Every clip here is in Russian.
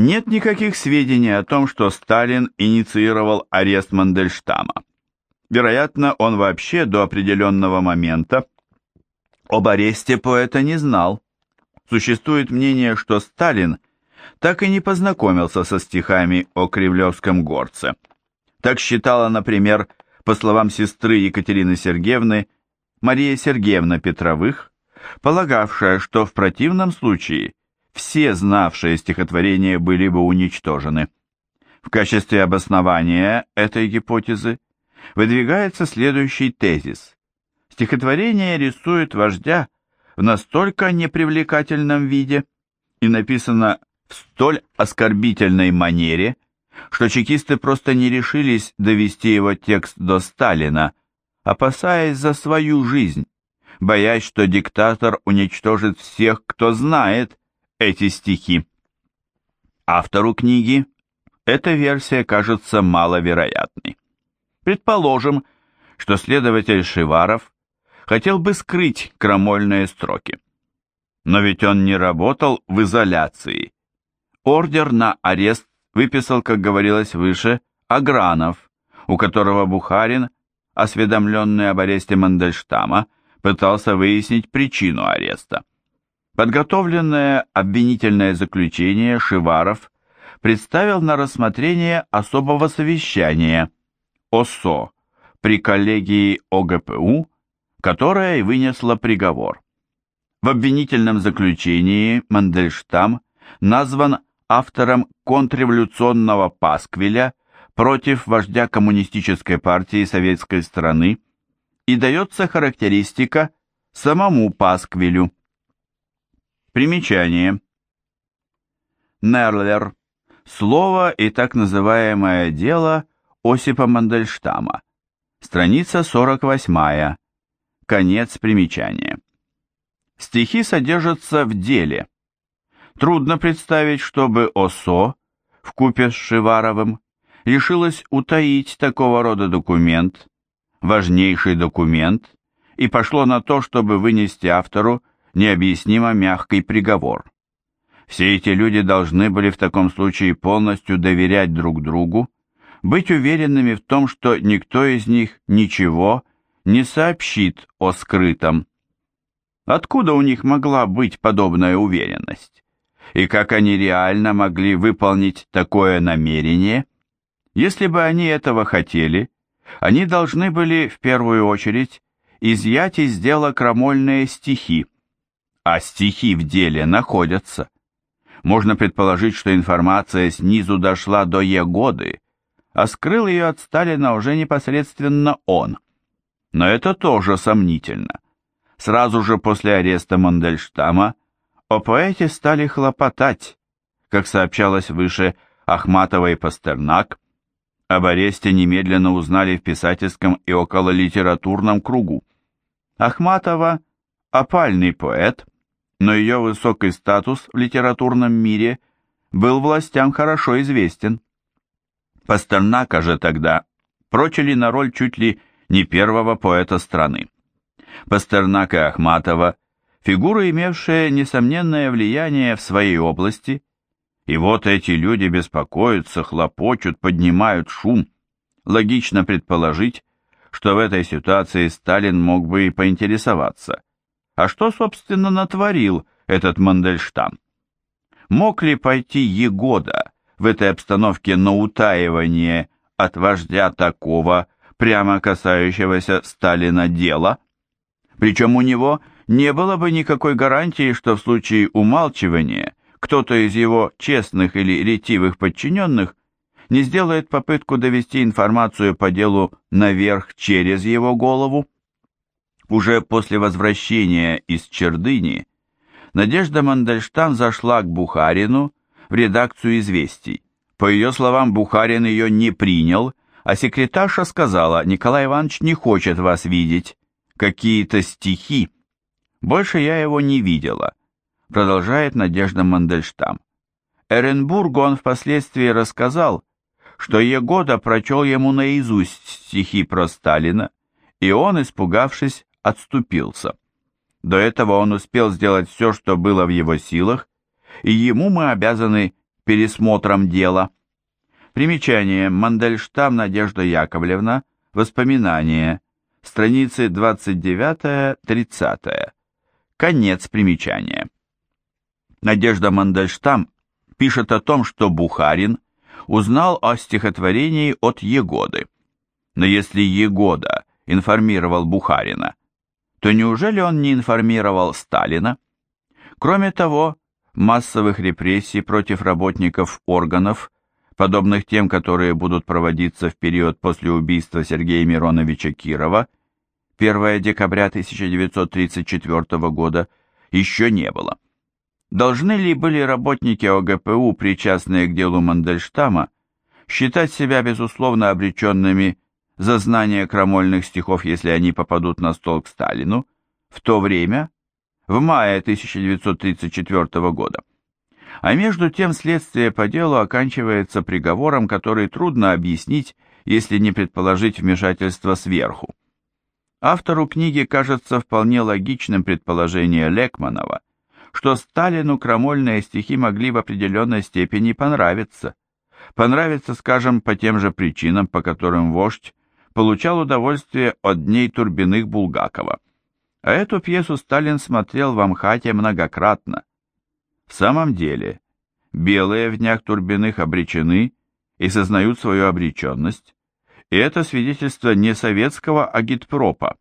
Нет никаких сведений о том, что Сталин инициировал арест Мандельштама. Вероятно, он вообще до определенного момента об аресте поэта не знал. Существует мнение, что Сталин так и не познакомился со стихами о Кремлевском горце. Так считала, например, по словам сестры Екатерины Сергеевны, Мария Сергеевна Петровых, полагавшая, что в противном случае все знавшие стихотворения были бы уничтожены. В качестве обоснования этой гипотезы выдвигается следующий тезис. Стихотворение рисует вождя в настолько непривлекательном виде и написано в столь оскорбительной манере, что чекисты просто не решились довести его текст до Сталина, опасаясь за свою жизнь, боясь, что диктатор уничтожит всех, кто знает эти стихи. Автору книги эта версия кажется маловероятной. Предположим, что следователь Шиваров хотел бы скрыть крамольные строки. Но ведь он не работал в изоляции. Ордер на арест выписал, как говорилось выше, Агранов, у которого Бухарин, осведомленный об аресте Мандельштама, пытался выяснить причину ареста. Подготовленное обвинительное заключение Шиваров представил на рассмотрение особого совещания ОСО при коллегии ОГПУ, которая и вынесла приговор. В обвинительном заключении Мандельштам назван автором контрреволюционного пасквиля против вождя коммунистической партии советской страны и дается характеристика самому пасквилю. Примечание. Нерлер. Слово и так называемое дело Осипа Мандельштама. Страница 48. Конец примечания. Стихи содержатся в деле. Трудно представить, чтобы ОСО, вкупе с Шиваровым, решилась утаить такого рода документ, важнейший документ, и пошло на то, чтобы вынести автору необъяснимо мягкий приговор. Все эти люди должны были в таком случае полностью доверять друг другу, быть уверенными в том, что никто из них ничего не сообщит о скрытом. Откуда у них могла быть подобная уверенность? и как они реально могли выполнить такое намерение? Если бы они этого хотели, они должны были в первую очередь изъять из дела крамольные стихи, а стихи в деле находятся. Можно предположить, что информация снизу дошла до Егоды, а скрыл ее от Сталина уже непосредственно он. Но это тоже сомнительно. Сразу же после ареста Мандельштама о поэте стали хлопотать, как сообщалось выше Ахматова и Пастернак, об аресте немедленно узнали в писательском и окололитературном кругу. Ахматова – опальный поэт, но ее высокий статус в литературном мире был властям хорошо известен. Пастернака же тогда прочили на роль чуть ли не первого поэта страны. Пастернак и Ахматова – фигура, имевшая несомненное влияние в своей области, и вот эти люди беспокоятся, хлопочут, поднимают шум. Логично предположить, что в этой ситуации Сталин мог бы и поинтересоваться. А что, собственно, натворил этот Мандельштам? Мог ли пойти Егода в этой обстановке на утаивание от вождя такого, прямо касающегося Сталина дела? Причем у него не было бы никакой гарантии, что в случае умалчивания кто-то из его честных или ретивых подчиненных не сделает попытку довести информацию по делу наверх через его голову. Уже после возвращения из Чердыни Надежда Мандельштам зашла к Бухарину в редакцию «Известий». По ее словам, Бухарин ее не принял, а секретарша сказала, Николай Иванович не хочет вас видеть. Какие-то стихи больше я его не видела, продолжает Надежда Мандельштам. Эренбургу он впоследствии рассказал, что Егода прочел ему наизусть стихи про Сталина, и он, испугавшись, отступился. До этого он успел сделать все, что было в его силах, и ему мы обязаны пересмотром дела. Примечание. Мандельштам Надежда Яковлевна. Воспоминания. Страницы 29-30. Конец примечания. Надежда Мандельштам пишет о том, что Бухарин узнал о стихотворении от Егоды. Но если Егода информировал Бухарина, то неужели он не информировал Сталина? Кроме того, массовых репрессий против работников органов, подобных тем, которые будут проводиться в период после убийства Сергея Мироновича Кирова, 1 декабря 1934 года, еще не было. Должны ли были работники ОГПУ, причастные к делу Мандельштама, считать себя безусловно обреченными за знание крамольных стихов, если они попадут на стол к Сталину, в то время, в мае 1934 года. А между тем следствие по делу оканчивается приговором, который трудно объяснить, если не предположить вмешательство сверху. Автору книги кажется вполне логичным предположение Лекманова, что Сталину крамольные стихи могли в определенной степени понравиться. Понравиться, скажем, по тем же причинам, по которым вождь получал удовольствие от дней Турбиных Булгакова. А эту пьесу Сталин смотрел в Амхате многократно. В самом деле, белые в днях Турбиных обречены и сознают свою обреченность, и это свидетельство не советского агитпропа,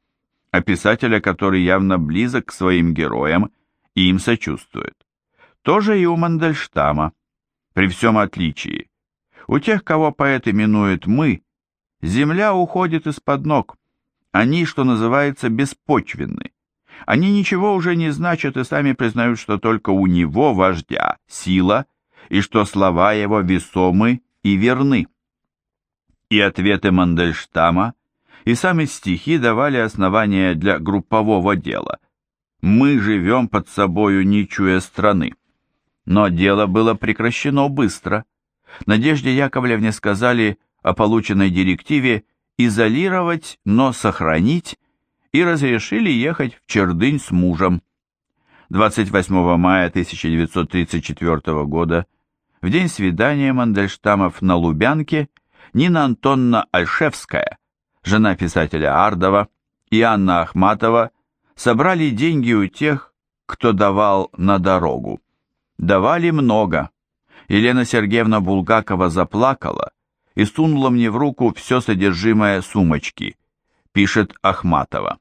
а писателя, который явно близок к своим героям и им сочувствует. Тоже и у Мандельштама, при всем отличии. У тех, кого поэт именует «мы», земля уходит из-под ног, они, что называется, беспочвенны. Они ничего уже не значат и сами признают, что только у него, вождя, сила, и что слова его весомы и верны. И ответы Мандельштама, и сами стихи давали основания для группового дела. Мы живем под собою, не чуя страны. Но дело было прекращено быстро. Надежде Яковлевне сказали о полученной директиве изолировать, но сохранить, и разрешили ехать в Чердынь с мужем. 28 мая 1934 года, в день свидания Мандельштамов на Лубянке, Нина Антонна Альшевская, жена писателя Ардова, и Анна Ахматова собрали деньги у тех, кто давал на дорогу. Давали много. Елена Сергеевна Булгакова заплакала и сунула мне в руку все содержимое сумочки, пишет Ахматова.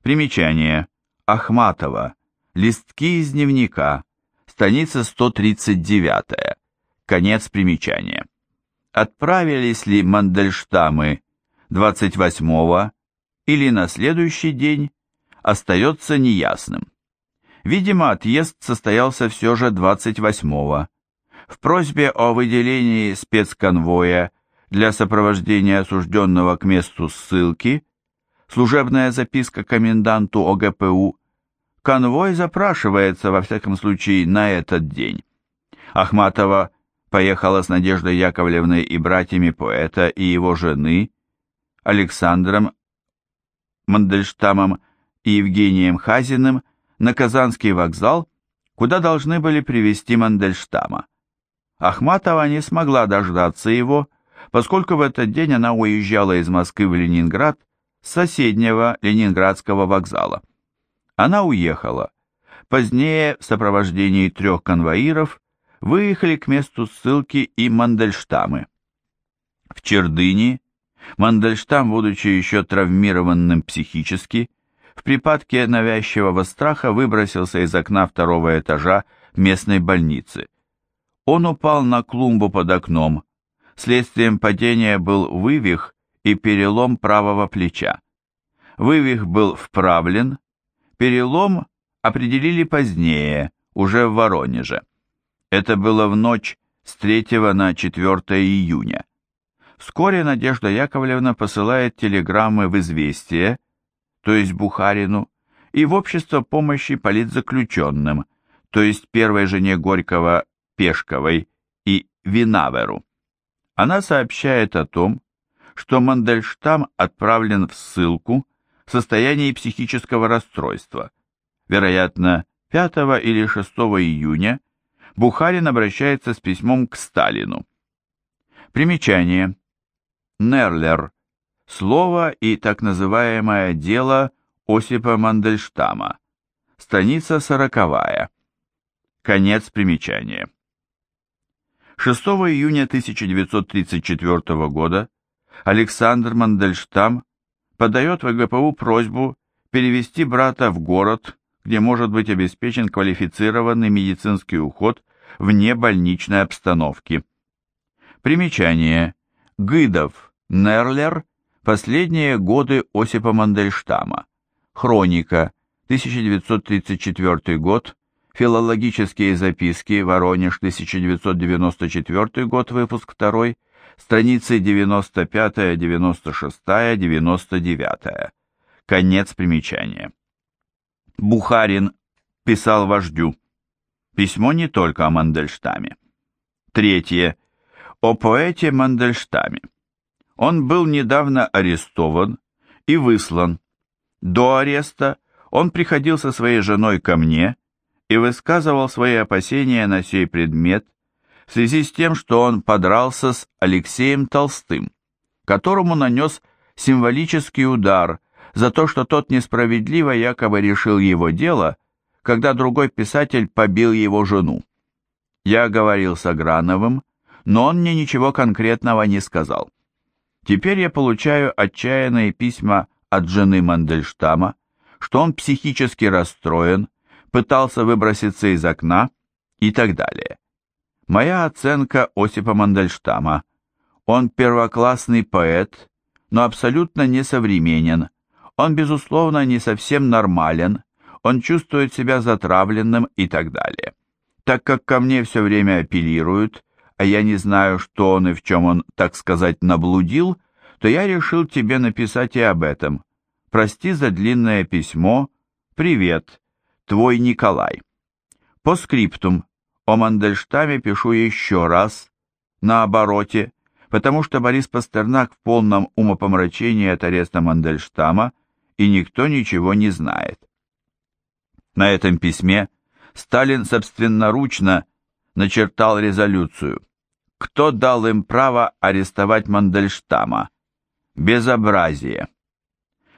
Примечание. Ахматова. Листки из дневника. Страница 139. Конец примечания. Отправились ли Мандельштамы 28-го или на следующий день, остается неясным. Видимо, отъезд состоялся все же 28-го. В просьбе о выделении спецконвоя для сопровождения осужденного к месту ссылки служебная записка коменданту ОГПУ, конвой запрашивается, во всяком случае, на этот день. Ахматова поехала с Надеждой Яковлевной и братьями поэта и его жены, Александром Мандельштамом и Евгением Хазиным на Казанский вокзал, куда должны были привезти Мандельштама. Ахматова не смогла дождаться его, поскольку в этот день она уезжала из Москвы в Ленинград с соседнего Ленинградского вокзала. Она уехала. Позднее, в сопровождении трех конвоиров, выехали к месту ссылки и Мандельштамы. В Чердыне Мандельштам, будучи еще травмированным психически, в припадке навязчивого страха выбросился из окна второго этажа местной больницы. Он упал на клумбу под окном. Следствием падения был вывих и перелом правого плеча. Вывих был вправлен, перелом определили позднее, уже в Воронеже. Это было в ночь с 3 на 4 июня. Вскоре Надежда Яковлевна посылает телеграммы в «Известие», то есть Бухарину, и в Общество помощи политзаключенным, то есть первой жене Горького Пешковой и Винаверу. Она сообщает о том, что Мандельштам отправлен в ссылку в состоянии психического расстройства, вероятно, 5 или 6 июня, Бухарин обращается с письмом к Сталину. Примечание. Нерлер. Слово и так называемое дело Осипа Мандельштама. Страница сороковая. Конец примечания. 6 июня 1934 года Александр Мандельштам подает в ГПУ просьбу перевести брата в город, где может быть обеспечен квалифицированный медицинский уход вне больничной обстановки. Примечание. Гыдов, Нерлер, последние годы Осипа Мандельштама. Хроника, 1934 год, Филологические записки, Воронеж, 1994 год, выпуск 2, страницы 95, 96, 99. Конец примечания. Бухарин писал вождю. Письмо не только о Мандельштаме. Третье. О поэте Мандельштаме. Он был недавно арестован и выслан. До ареста он приходил со своей женой ко мне и высказывал свои опасения на сей предмет в связи с тем, что он подрался с Алексеем Толстым, которому нанес символический удар за то, что тот несправедливо якобы решил его дело, когда другой писатель побил его жену. Я говорил с Аграновым, но он мне ничего конкретного не сказал. Теперь я получаю отчаянные письма от жены Мандельштама, что он психически расстроен, пытался выброситься из окна и так далее. Моя оценка Осипа Мандельштама. Он первоклассный поэт, но абсолютно несовременен. Он, безусловно, не совсем нормален, он чувствует себя затравленным и так далее. Так как ко мне все время апеллируют, а я не знаю, что он и в чем он, так сказать, наблудил, то я решил тебе написать и об этом. Прости за длинное письмо. Привет. Твой Николай. По скриптум. О Мандельштаме пишу еще раз, на обороте, потому что Борис Пастернак в полном умопомрачении от ареста Мандельштама, и никто ничего не знает. На этом письме Сталин собственноручно начертал резолюцию. Кто дал им право арестовать Мандельштама? Безобразие.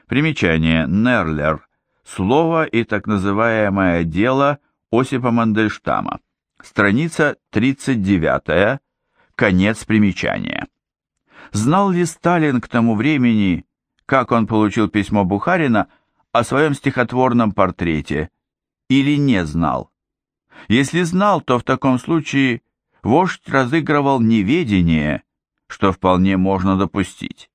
Примечание. Нерлер. Слово и так называемое дело Осипа Мандельштама. Страница 39. Конец примечания. Знал ли Сталин к тому времени, как он получил письмо Бухарина о своем стихотворном портрете, или не знал? Если знал, то в таком случае вождь разыгрывал неведение, что вполне можно допустить.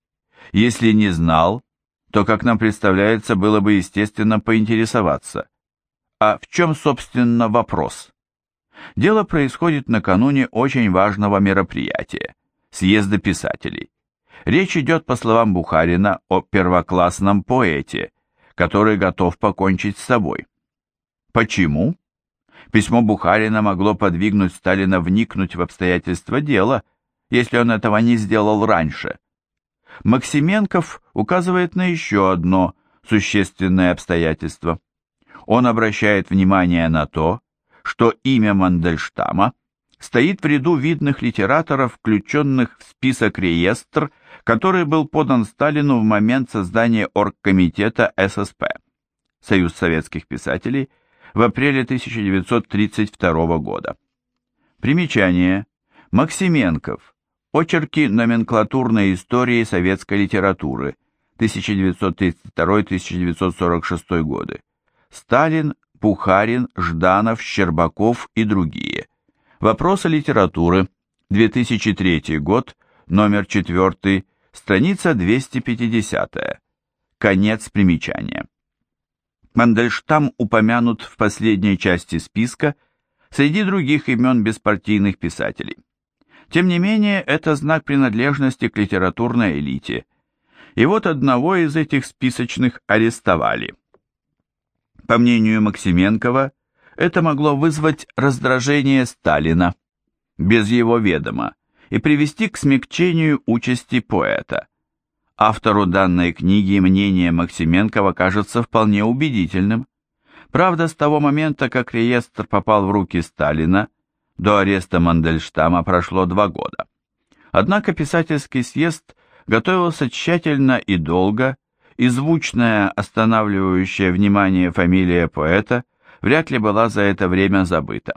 Если не знал, то, как нам представляется, было бы естественно поинтересоваться. А в чем, собственно, вопрос? Дело происходит накануне очень важного мероприятия – съезда писателей. Речь идет, по словам Бухарина, о первоклассном поэте, который готов покончить с собой. Почему? Письмо Бухарина могло подвигнуть Сталина вникнуть в обстоятельства дела, если он этого не сделал раньше – Максименков указывает на еще одно существенное обстоятельство. Он обращает внимание на то, что имя Мандельштама стоит в ряду видных литераторов, включенных в список реестр, который был подан Сталину в момент создания оргкомитета ССП, Союз советских писателей, в апреле 1932 года. Примечание. Максименков. Очерки номенклатурной истории советской литературы 1932-1946 годы. Сталин, Пухарин, Жданов, Щербаков и другие. Вопросы литературы. 2003 год, номер 4, страница 250. Конец примечания. Мандельштам упомянут в последней части списка среди других имен беспартийных писателей. Тем не менее, это знак принадлежности к литературной элите. И вот одного из этих списочных арестовали. По мнению Максименкова, это могло вызвать раздражение Сталина, без его ведома, и привести к смягчению участи поэта. Автору данной книги мнение Максименкова кажется вполне убедительным. Правда, с того момента, как реестр попал в руки Сталина, До ареста Мандельштама прошло два года. Однако писательский съезд готовился тщательно и долго, и звучная, останавливающая внимание фамилия поэта вряд ли была за это время забыта.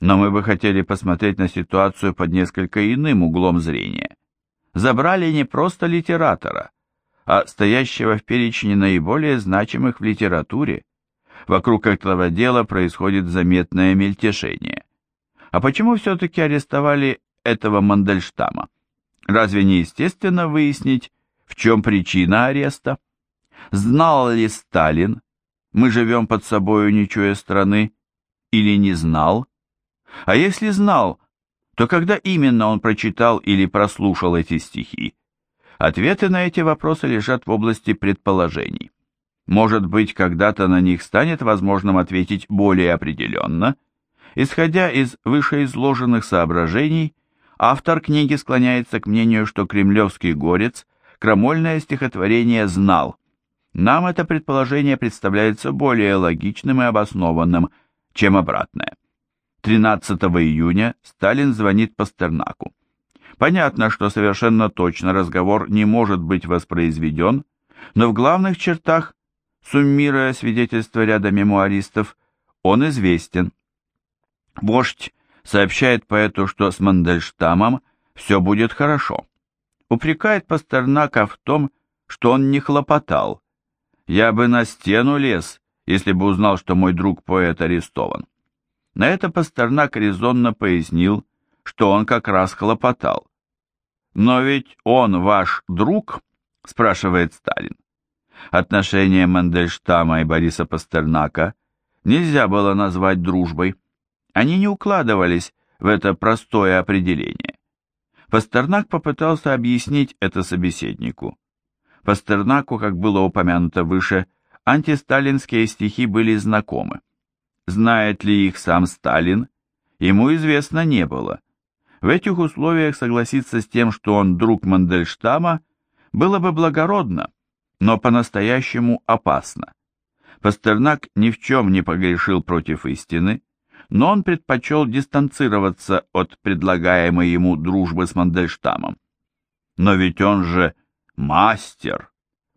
Но мы бы хотели посмотреть на ситуацию под несколько иным углом зрения. Забрали не просто литератора, а стоящего в перечне наиболее значимых в литературе. Вокруг этого дела происходит заметное мельтешение. А почему все-таки арестовали этого Мандельштама? Разве не естественно выяснить, в чем причина ареста? Знал ли Сталин, мы живем под собою, не страны, или не знал? А если знал, то когда именно он прочитал или прослушал эти стихи? Ответы на эти вопросы лежат в области предположений. Может быть, когда-то на них станет возможным ответить более определенно. Исходя из вышеизложенных соображений, автор книги склоняется к мнению, что кремлевский горец крамольное стихотворение знал. Нам это предположение представляется более логичным и обоснованным, чем обратное. 13 июня Сталин звонит Пастернаку. Понятно, что совершенно точно разговор не может быть воспроизведен, но в главных чертах, суммируя свидетельства ряда мемуаристов, он известен. Вождь сообщает поэту, что с Мандельштамом все будет хорошо. Упрекает Пастернака в том, что он не хлопотал. «Я бы на стену лез, если бы узнал, что мой друг-поэт арестован». На это Пастернак резонно пояснил, что он как раз хлопотал. «Но ведь он ваш друг?» – спрашивает Сталин. Отношения Мандельштама и Бориса Пастернака нельзя было назвать дружбой. Они не укладывались в это простое определение. Пастернак попытался объяснить это собеседнику. Пастернаку, как было упомянуто выше, антисталинские стихи были знакомы. Знает ли их сам Сталин, ему известно не было. В этих условиях согласиться с тем, что он друг Мандельштама, было бы благородно, но по-настоящему опасно. Пастернак ни в чем не погрешил против истины, но он предпочел дистанцироваться от предлагаемой ему дружбы с Мандельштамом. Но ведь он же мастер,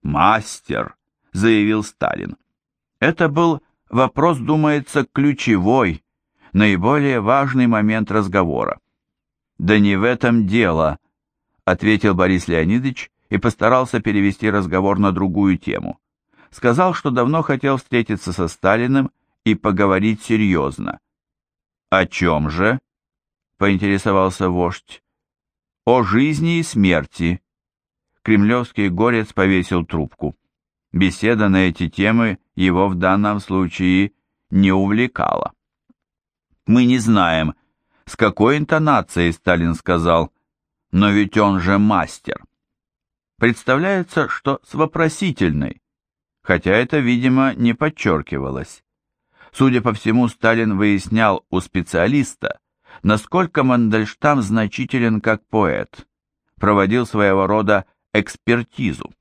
мастер, заявил Сталин. Это был вопрос, думается, ключевой, наиболее важный момент разговора. «Да не в этом дело», — ответил Борис Леонидович и постарался перевести разговор на другую тему. Сказал, что давно хотел встретиться со Сталиным и поговорить серьезно. «О чем же?» — поинтересовался вождь. «О жизни и смерти». Кремлевский горец повесил трубку. Беседа на эти темы его в данном случае не увлекала. Мы не знаем, с какой интонацией Сталин сказал «но ведь он же мастер». Представляется, что с вопросительной, хотя это, видимо, не подчеркивалось. Судя по всему, Сталин выяснял у специалиста, насколько Мандельштам значителен как поэт, проводил своего рода экспертизу,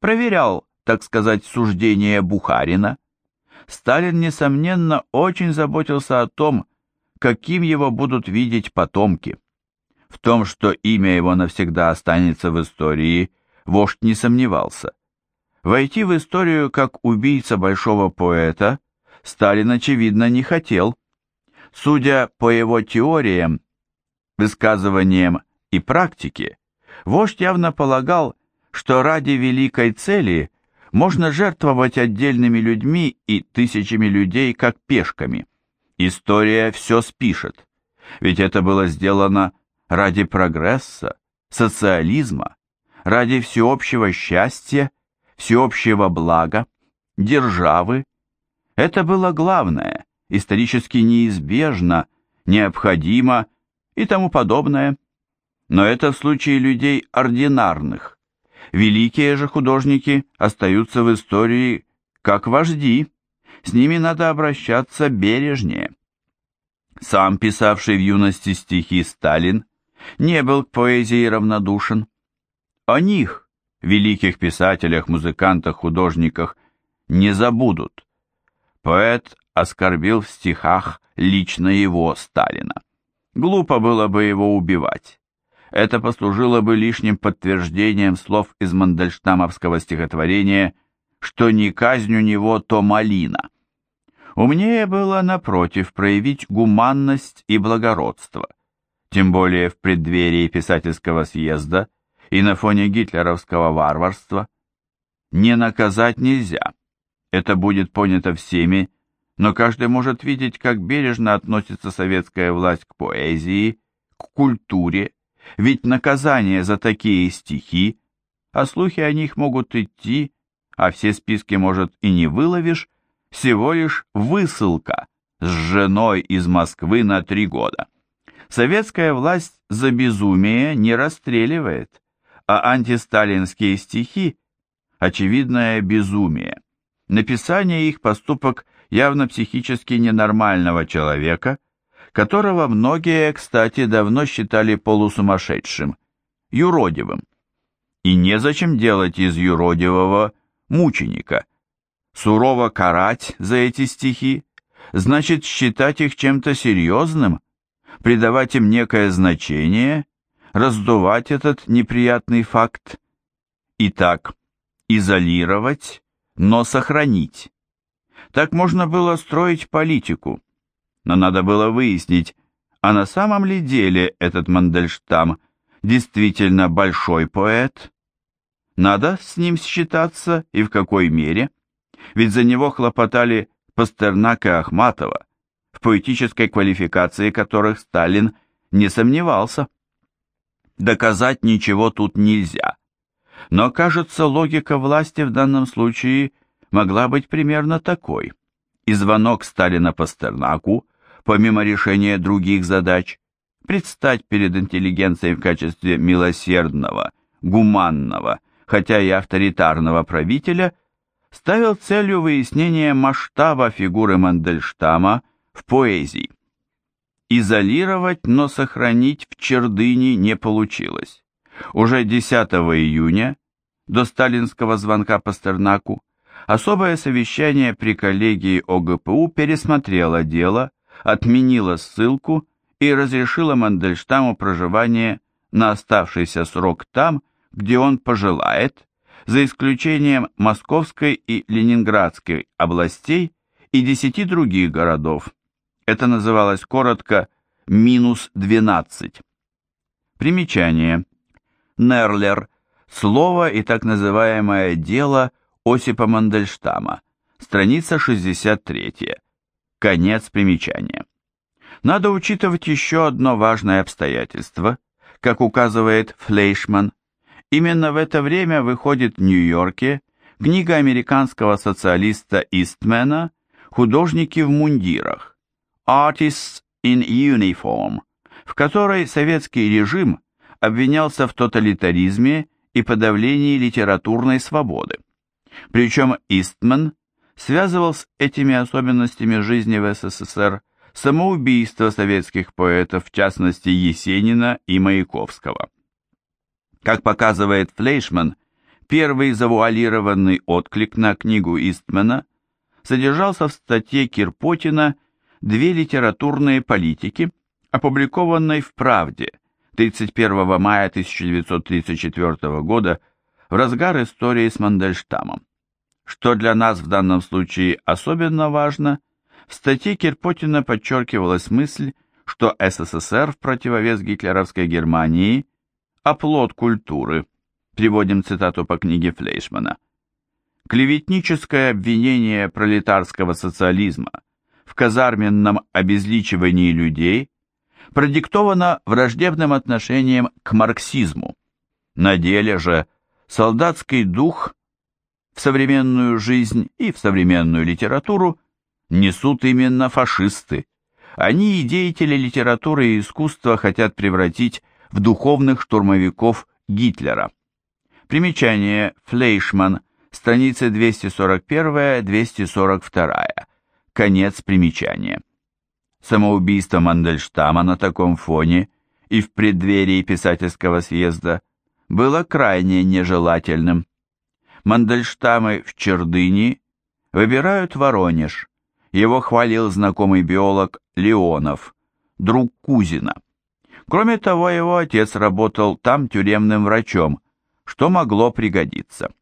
проверял, так сказать, суждение Бухарина. Сталин, несомненно, очень заботился о том, каким его будут видеть потомки. В том, что имя его навсегда останется в истории, вождь не сомневался. Войти в историю как убийца большого поэта Сталин, очевидно, не хотел. Судя по его теориям, высказываниям и практике, вождь явно полагал, что ради великой цели можно жертвовать отдельными людьми и тысячами людей как пешками. История все спишет, ведь это было сделано ради прогресса, социализма, ради всеобщего счастья, всеобщего блага, державы. Это было главное, исторически неизбежно, необходимо и тому подобное. Но это в случае людей ординарных. Великие же художники остаются в истории как вожди, с ними надо обращаться бережнее. Сам писавший в юности стихи Сталин не был к поэзии равнодушен. О них, великих писателях, музыкантах, художниках, не забудут. Поэт оскорбил в стихах лично его, Сталина. Глупо было бы его убивать. Это послужило бы лишним подтверждением слов из Мандельштамовского стихотворения «Что не казнь у него, то малина». Умнее было, напротив, проявить гуманность и благородство, тем более в преддверии писательского съезда и на фоне гитлеровского варварства. Не наказать нельзя, это будет понято всеми, но каждый может видеть, как бережно относится советская власть к поэзии, к культуре, ведь наказание за такие стихи, а слухи о них могут идти, а все списки, может, и не выловишь, всего лишь высылка с женой из Москвы на три года. Советская власть за безумие не расстреливает, а антисталинские стихи – очевидное безумие. Написание их поступок явно психически ненормального человека, которого многие, кстати, давно считали полусумасшедшим, юродивым. И незачем делать из юродивого мученика. Сурово карать за эти стихи значит считать их чем-то серьезным, придавать им некое значение, раздувать этот неприятный факт. Итак, изолировать, но сохранить. Так можно было строить политику, но надо было выяснить, а на самом ли деле этот Мандельштам действительно большой поэт? Надо с ним считаться и в какой мере? Ведь за него хлопотали Пастернак и Ахматова, в поэтической квалификации которых Сталин не сомневался. Доказать ничего тут нельзя. Но, кажется, логика власти в данном случае могла быть примерно такой. И звонок Сталина Пастернаку, помимо решения других задач, предстать перед интеллигенцией в качестве милосердного, гуманного, хотя и авторитарного правителя, ставил целью выяснения масштаба фигуры Мандельштама в поэзии. Изолировать, но сохранить в Чердыне не получилось. Уже 10 июня, до сталинского звонка Пастернаку, особое совещание при коллегии ОГПУ пересмотрело дело, отменило ссылку и разрешило Мандельштаму проживание на оставшийся срок там, где он пожелает, за исключением Московской и Ленинградской областей и десяти других городов. Это называлось коротко «минус 12». Примечание. Нерлер. Слово и так называемое дело Осипа Мандельштама. Страница 63. Конец примечания. Надо учитывать еще одно важное обстоятельство, как указывает Флейшман. Именно в это время выходит в Нью-Йорке книга американского социалиста Истмена «Художники в мундирах» Artists in Uniform, в которой советский режим обвинялся в тоталитаризме и подавлении литературной свободы. Причем Истман связывал с этими особенностями жизни в СССР самоубийство советских поэтов, в частности Есенина и Маяковского. Как показывает Флейшман, первый завуалированный отклик на книгу Истмана содержался в статье Кирпотина «Две литературные политики», опубликованной в «Правде» 31 мая 1934 года в разгар истории с Мандельштамом. Что для нас в данном случае особенно важно, в статье Кирпотина подчеркивалась мысль, что СССР в противовес гитлеровской Германии – оплот культуры, приводим цитату по книге Флейшмана. Клеветническое обвинение пролетарского социализма в казарменном обезличивании людей продиктовано враждебным отношением к марксизму. На деле же солдатский дух в современную жизнь и в современную литературу несут именно фашисты. Они и деятели литературы и искусства хотят превратить в духовных штурмовиков Гитлера. Примечание Флейшман, страницы 241-242. Конец примечания. Самоубийство Мандельштама на таком фоне и в преддверии писательского съезда было крайне нежелательным. Мандельштамы в Чердыни выбирают Воронеж. Его хвалил знакомый биолог Леонов, друг Кузина. Кроме того, его отец работал там тюремным врачом, что могло пригодиться.